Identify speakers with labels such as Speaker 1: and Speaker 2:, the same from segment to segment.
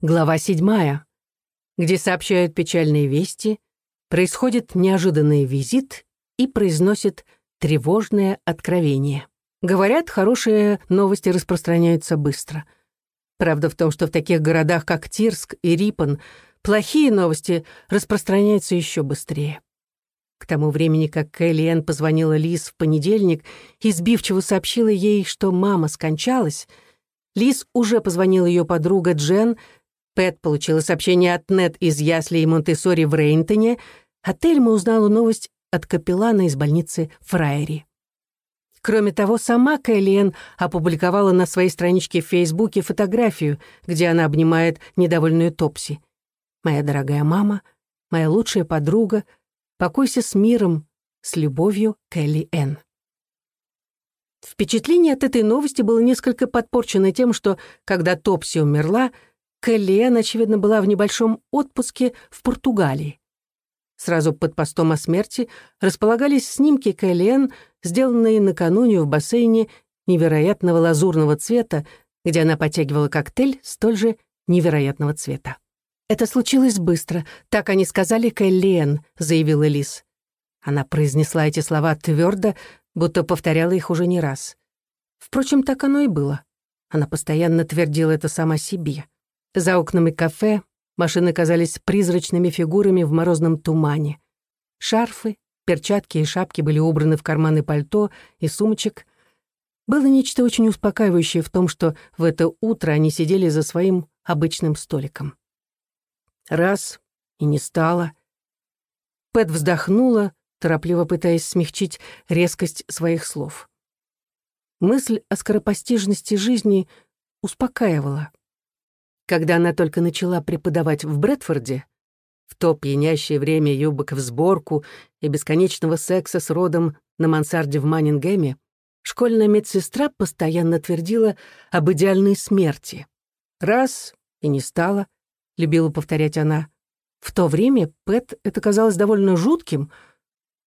Speaker 1: Глава седьмая, где сообщают печальные вести, происходит неожиданный визит и произносит тревожное откровение. Говорят, хорошие новости распространяются быстро. Правда в том, что в таких городах, как Тирск и Рипон, плохие новости распространяются еще быстрее. К тому времени, как Кэлли позвонила Лиз в понедельник и сбивчиво сообщила ей, что мама скончалась, Лиз уже позвонила ее подруга Джен, Пэт получила сообщение от Нет из яслей Монтессори в Рейнтоне, а Тельма узнала новость от капеллана из больницы Фраери. Кроме того, сама Кэллиэн опубликовала на своей страничке в Фейсбуке фотографию, где она обнимает недовольную Топси. «Моя дорогая мама, моя лучшая подруга, покойся с миром, с любовью, Кэлли Энн». Впечатление от этой новости было несколько подпорчено тем, что, когда Топси умерла, Кэллиэн, очевидно, была в небольшом отпуске в Португалии. Сразу под постом о смерти располагались снимки Кэллиэн, сделанные накануне в бассейне невероятного лазурного цвета, где она потягивала коктейль столь же невероятного цвета. «Это случилось быстро, так они сказали Кэллиэн», — заявила Лис. Она произнесла эти слова твердо, будто повторяла их уже не раз. Впрочем, так оно и было. Она постоянно твердила это сама себе. За окнами кафе машины казались призрачными фигурами в морозном тумане. Шарфы, перчатки и шапки были убраны в карманы пальто и сумочек. Было нечто очень успокаивающее в том, что в это утро они сидели за своим обычным столиком. Раз — и не стало. Пэт вздохнула, торопливо пытаясь смягчить резкость своих слов. Мысль о скоропостижности жизни успокаивала. Когда она только начала преподавать в Брэдфорде, в то пьянящее время юбок в сборку и бесконечного секса с родом на мансарде в Маннингеме, школьная медсестра постоянно твердила об идеальной смерти. «Раз» и не стало, любила повторять она. В то время Пэт это казалось довольно жутким,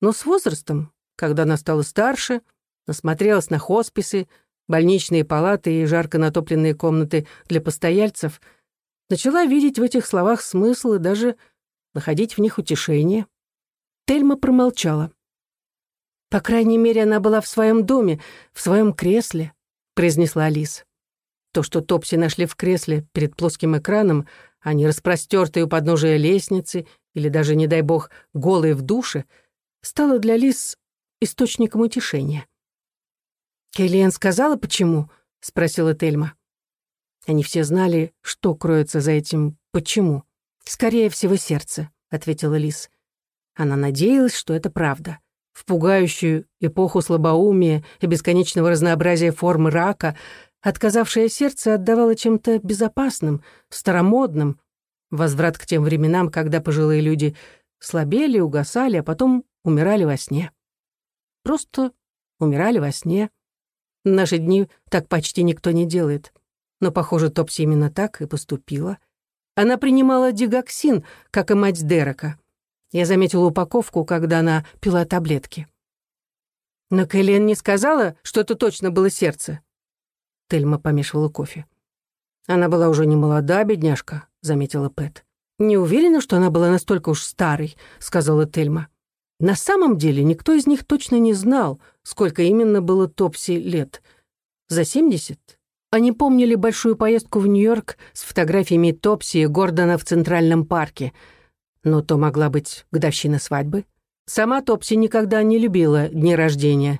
Speaker 1: но с возрастом, когда она стала старше, насмотрелась на хосписы, больничные палаты и жарко натопленные комнаты для постояльцев, начала видеть в этих словах смысл и даже находить в них утешение. Тельма промолчала. «По крайней мере, она была в своем доме, в своем кресле», — произнесла Алис. То, что Топси нашли в кресле перед плоским экраном, а не распростёртые у подножия лестницы или даже, не дай бог, голые в душе, стало для Лис источником утешения. «Келлиэн сказала, почему?» — спросила Тельма. Они все знали, что кроется за этим «почему». «Скорее всего, сердце», — ответила Лис. Она надеялась, что это правда. В пугающую эпоху слабоумия и бесконечного разнообразия форм рака отказавшее сердце отдавало чем-то безопасным, старомодным, возврат к тем временам, когда пожилые люди слабели, угасали, а потом умирали во сне. Просто умирали во сне — наши дни так почти никто не делает. Но, похоже, Топси именно так и поступила. Она принимала дигоксин, как и мать Дерека. Я заметила упаковку, когда она пила таблетки. Но Кэлен не сказала, что это точно было сердце. Тельма помешивала кофе. Она была уже не молода, бедняжка, заметила Пэт. Не уверена, что она была настолько уж старой, сказала Тельма. На самом деле никто из них точно не знал, сколько именно было Топси лет. За 70? Они помнили большую поездку в Нью-Йорк с фотографиями Топси и Гордона в Центральном парке. Но то могла быть годовщина свадьбы. Сама Топси никогда не любила дни рождения.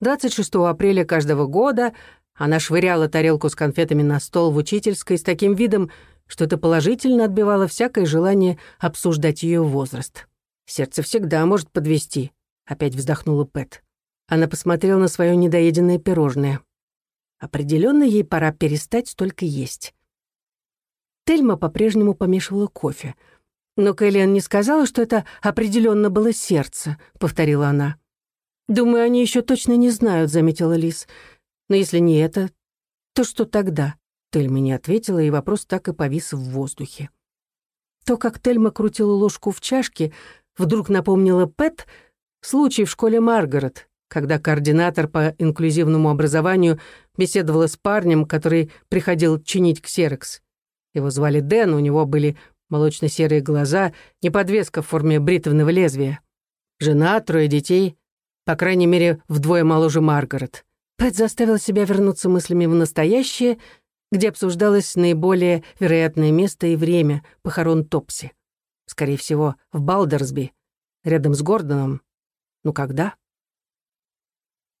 Speaker 1: 26 апреля каждого года она швыряла тарелку с конфетами на стол в учительской с таким видом, что это положительно отбивало всякое желание обсуждать ее возраст. Сердце всегда может подвести, опять вздохнула Пэт. Она посмотрела на свое недоеденное пирожное. Определенно ей пора перестать столько есть. Тельма по-прежнему помешивала кофе. «Но Кэллиан не сказала, что это определенно было сердце», — повторила она. «Думаю, они еще точно не знают», — заметила Лис. «Но если не это, то что тогда?» Тельма не ответила, и вопрос так и повис в воздухе. То, как Тельма крутила ложку в чашке, вдруг напомнила Пэт случай в школе Маргарет, когда координатор по инклюзивному образованию беседовала с парнем, который приходил чинить ксерокс. Его звали Дэн, у него были молочно-серые глаза, не подвеска в форме бритвенного лезвия. Жена, трое детей, по крайней мере, вдвое моложе Маргарет. Пэт заставил себя вернуться мыслями в настоящее, где обсуждалось наиболее вероятное место и время похорон Топси. Скорее всего, в Балдерсби, рядом с Гордоном. Ну когда?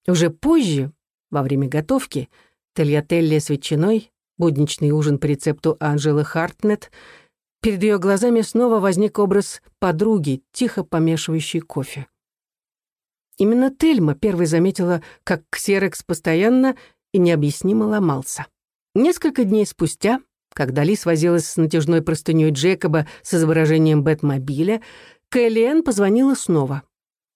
Speaker 1: Уже позже, во время готовки, тельятелли с ветчиной, будничный ужин по рецепту Анжелы Хартнет, перед ее глазами снова возник образ подруги, тихо помешивающей кофе. Именно Тельма первой заметила, как Ксерекс постоянно и необъяснимо ломался. Несколько дней спустя, когда Лис возилась с натяжной простыней Джекоба с изображением Бэтмобиля, Кэллиэн позвонила снова.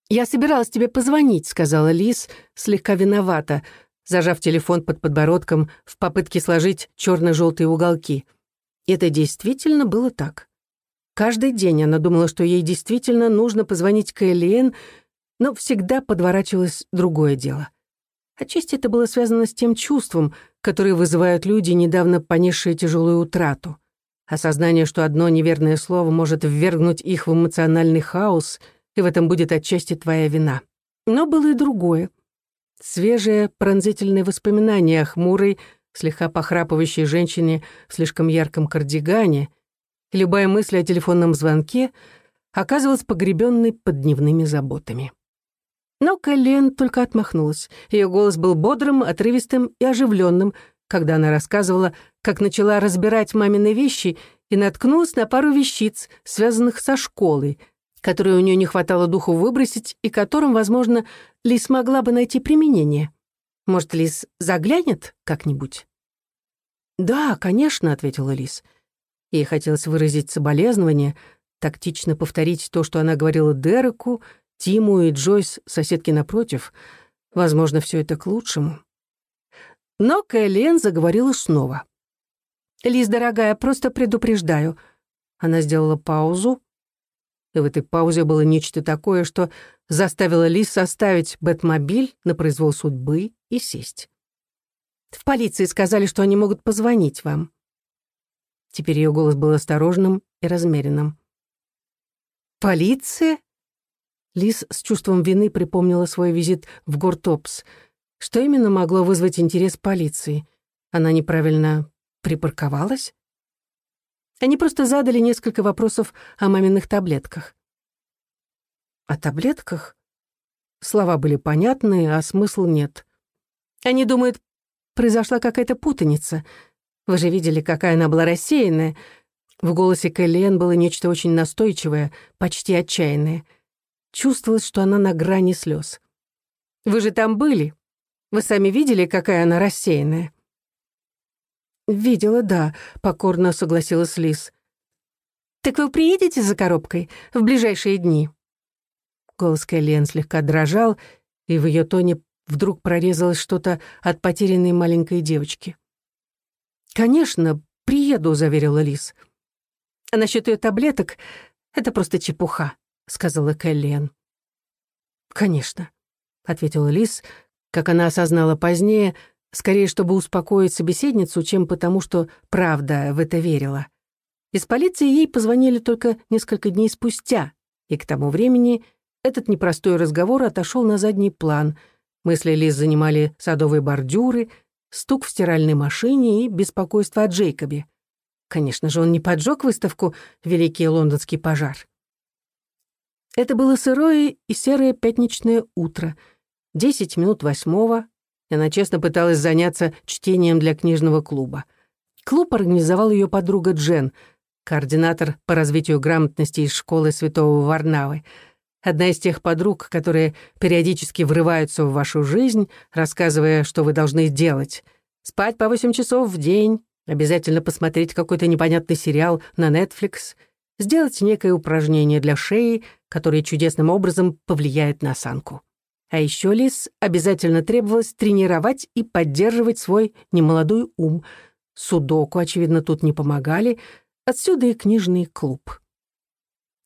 Speaker 1: «Я собиралась тебе позвонить», — сказала Лис, слегка виновата, зажав телефон под подбородком в попытке сложить черно-желтые уголки. Это действительно было так. Каждый день она думала, что ей действительно нужно позвонить Кэллиэн, но всегда подворачивалось другое дело. Отчасти это было связано с тем чувством, которое вызывают люди, недавно понесшие тяжелую утрату. Осознание, что одно неверное слово может ввергнуть их в эмоциональный хаос, и в этом будет отчасти твоя вина. Но было и другое. Свежее, пронзительное воспоминание о хмурой, слегка похрапывающей женщине в слишком ярком кардигане, любая мысль о телефонном звонке оказывалась погребенной под дневными заботами. Но Кэлен только отмахнулась. Ее голос был бодрым, отрывистым и оживленным, когда она рассказывала, как начала разбирать мамины вещи и наткнулась на пару вещиц, связанных со школой, которые у нее не хватало духу выбросить и которым, возможно, Лис могла бы найти применение. Может, Лис заглянет как-нибудь? «Да, конечно», — ответила Лис. Ей хотелось выразить соболезнование, тактично повторить то, что она говорила Дереку, Тиму и Джойс, соседки напротив. Возможно, все это к лучшему. Но Кэлен заговорила снова. «Лиз, дорогая, просто предупреждаю». Она сделала паузу, и в этой паузе было нечто такое, что заставило Лиз составить Бэтмобиль на произвол судьбы и сесть. «В полиции сказали, что они могут позвонить вам». Теперь ее голос был осторожным и размеренным. «Полиция?» Лис с чувством вины припомнила свой визит в Гортопс. Что именно могло вызвать интерес полиции? Она неправильно припарковалась? Они просто задали несколько вопросов о маминых таблетках. О таблетках? Слова были понятны, а смысл нет. Они думают, произошла какая-то путаница. Вы же видели, какая она была рассеянная. В голосе Кэллиэн было нечто очень настойчивое, почти отчаянное — Чувствовалось, что она на грани слез. «Вы же там были? Вы сами видели, какая она рассеянная?» «Видела, да», — покорно согласилась Лис. «Так вы приедете за коробкой в ближайшие дни?» Голос Кэллиэн слегка дрожал, и в ее тоне вдруг прорезалось что-то от потерянной маленькой девочки. «Конечно, приеду», — заверила Лис. «А насчет ее таблеток — это просто чепуха сказала Кэллиан. «Конечно», — ответила Лис, как она осознала позднее, скорее, чтобы успокоить собеседницу, чем потому, что правда в это верила. Из полиции ей позвонили только несколько дней спустя, и к тому времени этот непростой разговор отошел на задний план. Мысли Лиз занимали садовые бордюры, стук в стиральной машине и беспокойство о Джейкобе. Конечно же, он не поджег выставку «Великий лондонский пожар». Это было сырое и серое пятничное утро, десять минут восьмого, она честно пыталась заняться чтением для книжного клуба. Клуб организовал ее подруга Джен, координатор по развитию грамотности из школы Святого Варнавы, одна из тех подруг, которые периодически врываются в вашу жизнь, рассказывая, что вы должны делать. Спать по восемь часов в день, обязательно посмотреть какой-то непонятный сериал на Netflix, сделать некое упражнение для шеи — который чудесным образом повлияет на осанку. А еще Лис обязательно требовалось тренировать и поддерживать свой немолодой ум. Судоку, очевидно, тут не помогали, отсюда и книжный клуб.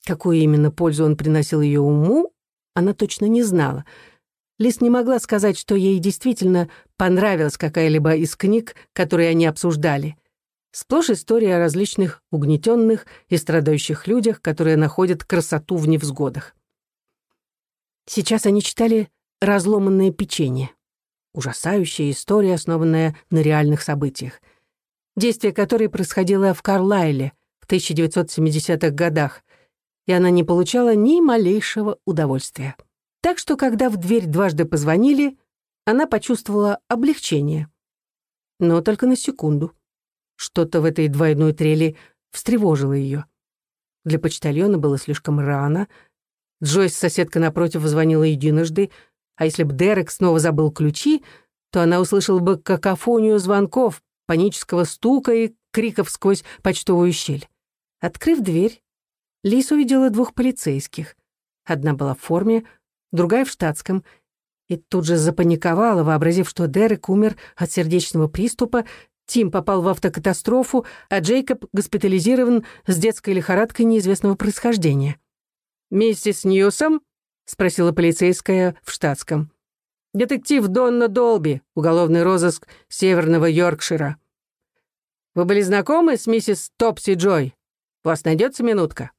Speaker 1: Какую именно пользу он приносил ее уму, она точно не знала. Лис не могла сказать, что ей действительно понравилась какая-либо из книг, которые они обсуждали. Сплошь история о различных угнетенных и страдающих людях, которые находят красоту в невзгодах. Сейчас они читали «Разломанное печенье». Ужасающая история, основанная на реальных событиях. Действие которой происходило в Карлайле в 1970-х годах, и она не получала ни малейшего удовольствия. Так что, когда в дверь дважды позвонили, она почувствовала облегчение. Но только на секунду. Что-то в этой двойной трели встревожило ее. Для почтальона было слишком рано. Джойс, соседка напротив, звонила единожды, а если бы Дерек снова забыл ключи, то она услышала бы какофонию звонков, панического стука и криков сквозь почтовую щель. Открыв дверь, Лис увидела двух полицейских. Одна была в форме, другая в штатском, и тут же запаниковала, вообразив, что Дерек умер от сердечного приступа Тим попал в автокатастрофу, а Джейкоб госпитализирован с детской лихорадкой неизвестного происхождения. «Миссис Ньюсом?» — спросила полицейская в штатском. «Детектив Донна Долби, уголовный розыск Северного Йоркшира. Вы были знакомы с миссис Топси Джой? У вас найдется минутка?»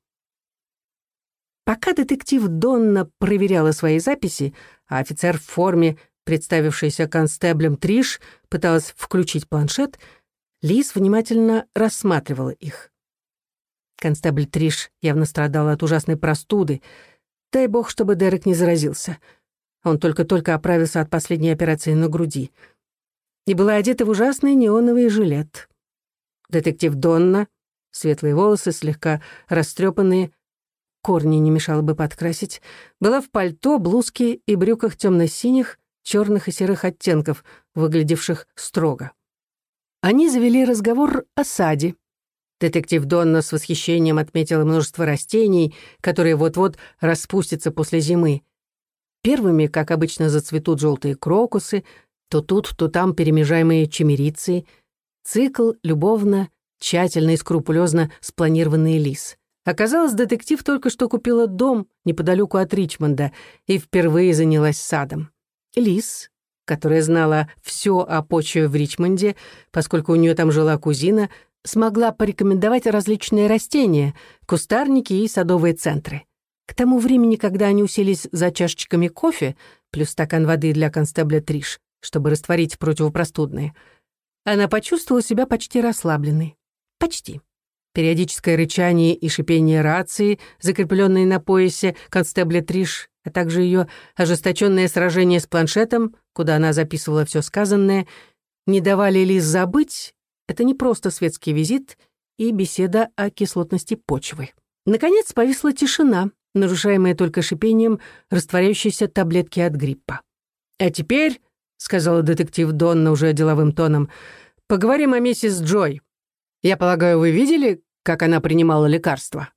Speaker 1: Пока детектив Донна проверяла свои записи, а офицер в форме представившаяся констеблем Триш, пыталась включить планшет, Лиз внимательно рассматривала их. Констебль Триш явно страдала от ужасной простуды. Дай бог, чтобы Дерек не заразился. Он только-только оправился от последней операции на груди. И была одета в ужасный неоновый жилет. Детектив Донна, светлые волосы, слегка растрепанные, корни не мешало бы подкрасить, была в пальто, блузке и брюках темно-синих, черных и серых оттенков, выглядевших строго. Они завели разговор о саде. Детектив Донна с восхищением отметила множество растений, которые вот-вот распустятся после зимы. Первыми, как обычно, зацветут желтые крокусы, то тут, то там перемежаемые чемерицы. Цикл любовно, тщательно и скрупулезно спланированный лис. Оказалось, детектив только что купила дом неподалеку от Ричмонда и впервые занялась садом. Лис, которая знала все о почве в Ричмонде, поскольку у нее там жила кузина, смогла порекомендовать различные растения, кустарники и садовые центры. К тому времени, когда они уселись за чашечками кофе, плюс стакан воды для констебля Триш, чтобы растворить противопростудные, она почувствовала себя почти расслабленной. Почти. Периодическое рычание и шипение рации, закрепленные на поясе констебля Триш, а также ее ожесточенное сражение с планшетом, куда она записывала все сказанное, не давали Лиз забыть, это не просто светский визит и беседа о кислотности почвы. Наконец повисла тишина, нарушаемая только шипением растворяющейся таблетки от гриппа. «А теперь», — сказала детектив Донна уже деловым тоном, — «поговорим о миссис Джой. Я полагаю, вы видели, как она принимала лекарства?»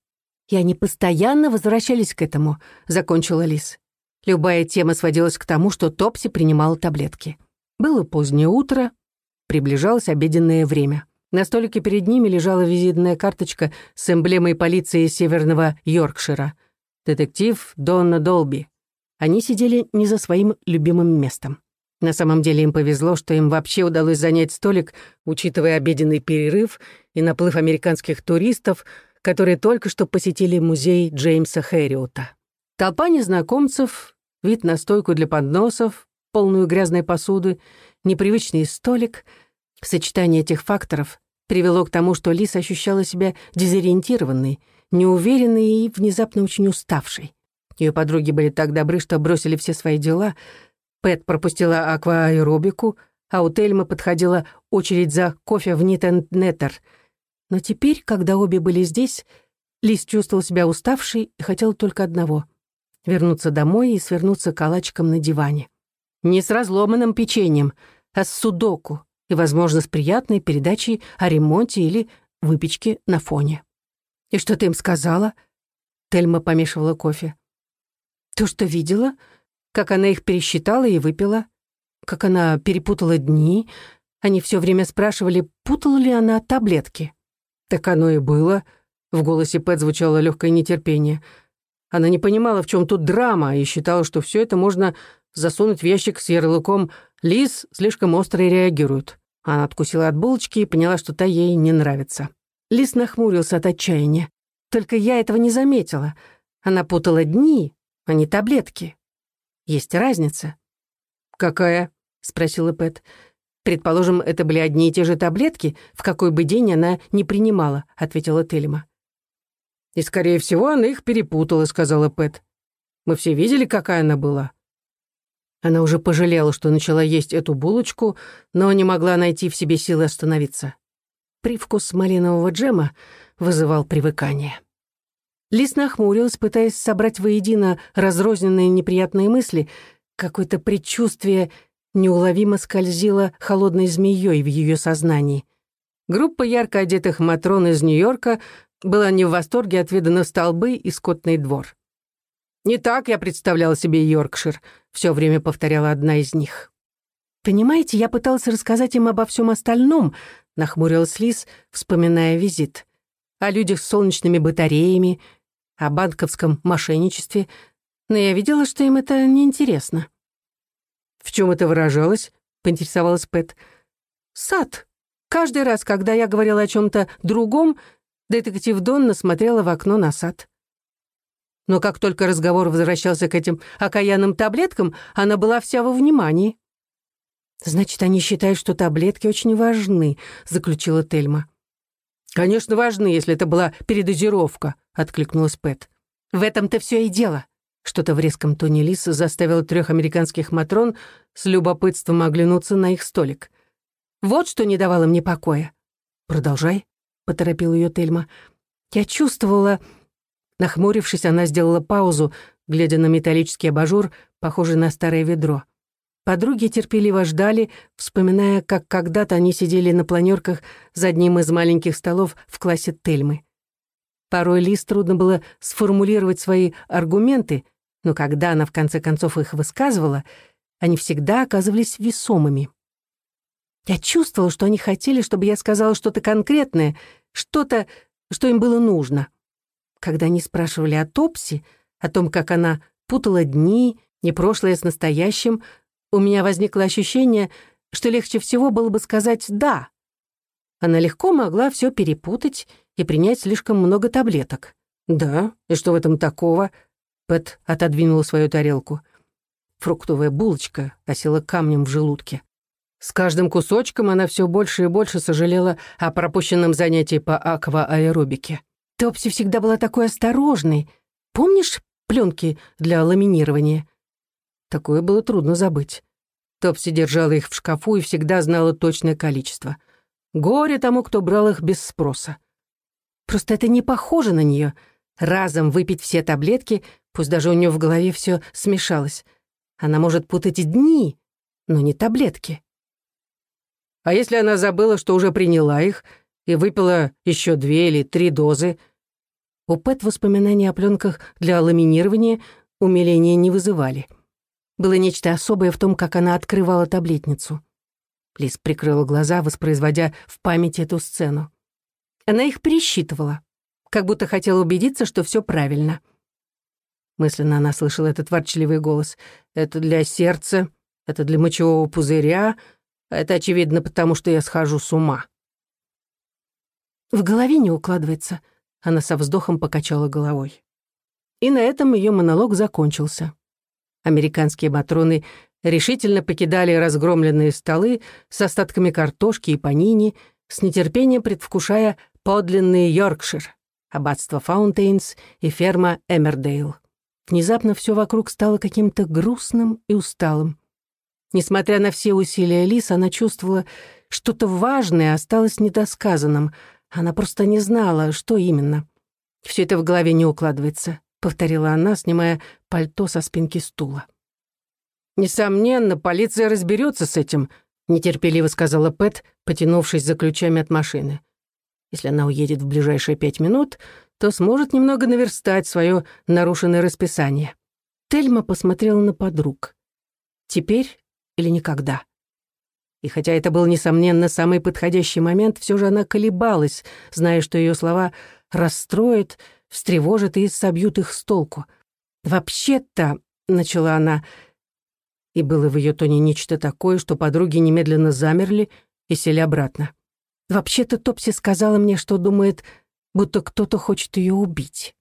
Speaker 1: И они постоянно возвращались к этому, закончила Лис. Любая тема сводилась к тому, что Топси принимала таблетки. Было позднее утро, приближалось обеденное время. На столике перед ними лежала визитная карточка с эмблемой полиции Северного Йоркшира. Детектив Донна Долби. Они сидели не за своим любимым местом. На самом деле им повезло, что им вообще удалось занять столик, учитывая обеденный перерыв и наплыв американских туристов — которые только что посетили музей Джеймса Хэриота. Толпа незнакомцев, вид на стойку для подносов, полную грязной посуды, непривычный столик. Сочетание этих факторов привело к тому, что Лис ощущала себя дезориентированной, неуверенной и внезапно очень уставшей. Ее подруги были так добры, что бросили все свои дела. Пэт пропустила акваэробику, а у Тельмы подходила очередь за кофе в Нит Неттер — но теперь, когда обе были здесь, Лис чувствовал себя уставшей и хотел только одного — вернуться домой и свернуться калачиком на диване. Не с разломанным печеньем, а с судоку и, возможно, с приятной передачей о ремонте или выпечке на фоне. «И что ты им сказала?» Тельма помешивала кофе. «То, что видела, как она их пересчитала и выпила, как она перепутала дни. Они все время спрашивали, путала ли она таблетки». «Так оно и было», — в голосе Пэт звучало легкое нетерпение. Она не понимала, в чем тут драма, и считала, что все это можно засунуть в ящик с ярлыком «Лис слишком остро реагирует». Она откусила от булочки и поняла, что та ей не нравится. Лис нахмурился от отчаяния. Только я этого не заметила. Она путала дни, а не таблетки. Есть разница. «Какая?» — спросила Пэт. «Предположим, это были одни и те же таблетки, в какой бы день она не принимала», — ответила Тельма. «И, скорее всего, она их перепутала», — сказала Пэт. «Мы все видели, какая она была». Она уже пожалела, что начала есть эту булочку, но не могла найти в себе силы остановиться. Привкус малинового джема вызывал привыкание. Лис нахмурилась, пытаясь собрать воедино разрозненные неприятные мысли. Какое-то предчувствие неуловимо скользило холодной змеей в ее сознании. Группа ярко одетых матрон из Нью-Йорка была не в восторге от вида на столбы и скотный двор. «Не так я представляла себе Йоркшир», — все время повторяла одна из них. «Понимаете, я пыталась рассказать им обо всем остальном», — нахмурилась Лис, вспоминая визит. «О людях с солнечными батареями, о банковском мошенничестве, но я видела, что им это неинтересно». «В чем это выражалось?» — поинтересовалась Пэт. «Сад. Каждый раз, когда я говорила о чем-то другом, детектив Донна смотрела в окно на сад. Но как только разговор возвращался к этим окаянным таблеткам, она была вся во внимании. «Значит, они считают, что таблетки очень важны», — заключила Тельма. «Конечно, важны, если это была передозировка», — откликнулась Пэт. «В этом-то все и дело». Что-то в резком тоне Лиса заставило трех американских матрон с любопытством оглянуться на их столик. «Вот что не давало мне покоя». «Продолжай», — поторопил ее Тельма. «Я чувствовала...» Нахмурившись, она сделала паузу, глядя на металлический абажур, похожий на старое ведро. Подруги терпеливо ждали, вспоминая, как когда-то они сидели на планерках за одним из маленьких столов в классе Тельмы. Порой Лиз трудно было сформулировать свои аргументы, но когда она в конце концов их высказывала, они всегда оказывались весомыми. Я чувствовала, что они хотели, чтобы я сказала что-то конкретное, что-то, что им было нужно. Когда они спрашивали о Топси, о том, как она путала дни, не прошлое с настоящим, у меня возникло ощущение, что легче всего было бы сказать «да». Она легко могла все перепутать и принять слишком много таблеток. «Да, и что в этом такого?» Пэт отодвинула свою тарелку. Фруктовая булочка осела камнем в желудке. С каждым кусочком она все больше и больше сожалела о пропущенном занятии по аквааэробике. Топси всегда была такой осторожной. Помнишь пленки для ламинирования? Такое было трудно забыть. Топси держала их в шкафу и всегда знала точное количество. Горе тому, кто брал их без спроса. Просто это не похоже на нее. Разом выпить все таблетки, пусть даже у нее в голове все смешалось. Она может путать дни, но не таблетки. А если она забыла, что уже приняла их, и выпила еще две или три дозы? У Пэт воспоминания о пленках для ламинирования умиления не вызывали. Было нечто особое в том, как она открывала таблетницу. Лиз прикрыла глаза, воспроизводя в памяти эту сцену. Она их пересчитывала, как будто хотела убедиться, что все правильно. Мысленно она слышала этот ворчливый голос. «Это для сердца, это для мочевого пузыря, это, очевидно, потому что я схожу с ума». В голове не укладывается. Она со вздохом покачала головой. И на этом ее монолог закончился. Американские матроны решительно покидали разгромленные столы с остатками картошки и панини, с нетерпением предвкушая подлинный Йоркшир, аббатство Фаунтейнс и ферма Эмердейл. Внезапно все вокруг стало каким-то грустным и усталым. Несмотря на все усилия Лис, она чувствовала, что-то важное осталось недосказанным. Она просто не знала, что именно. Все это в голове не укладывается. — повторила она, снимая пальто со спинки стула. «Несомненно, полиция разберется с этим», — нетерпеливо сказала Пэт, потянувшись за ключами от машины. «Если она уедет в ближайшие пять минут, то сможет немного наверстать свое нарушенное расписание». Тельма посмотрела на подруг. «Теперь или никогда?» И хотя это был, несомненно, самый подходящий момент, все же она колебалась, зная, что ее слова расстроят, встревожат и собьют их с толку. «Вообще-то», — начала она, и было в ее тоне нечто такое, что подруги немедленно замерли, и сели обратно. Вообще-то Топси сказала мне, что думает, будто кто-то хочет ее убить.